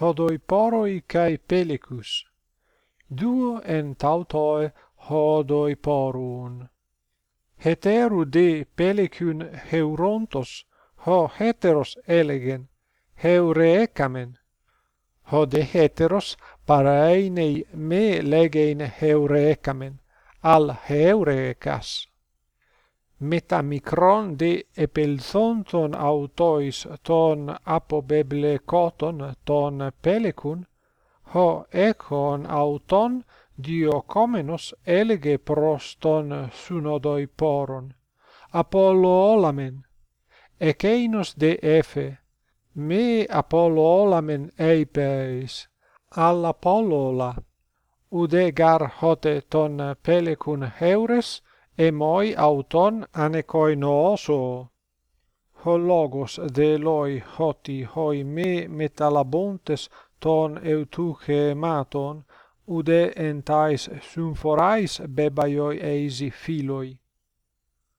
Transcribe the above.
hodoiporoi kai pelicus. Duo en tautoi hodoiporun. Heteru de pelicun heurontos, ho heteros elegen, heureecamen. Ho de heteros parainei me legein heureecamen, al heureecas metamicron de epelzonton autois ton apobeble coton ton pelecun, ho econ auton diocomenos elege proston sunodoi poron, Apollo olamen, ekeinos de Efe, me Apollo olamen eipeis, alla Apollo la, ude gar hote ton pelecun heures, εμοι αυτον anekoinoso Ο λόγος δε λόι ότι οι με μεταλαμπώντες των ευτυχημάτων, ουδε εν tais συμφορais μπέμπαιοι eisi φίλοι.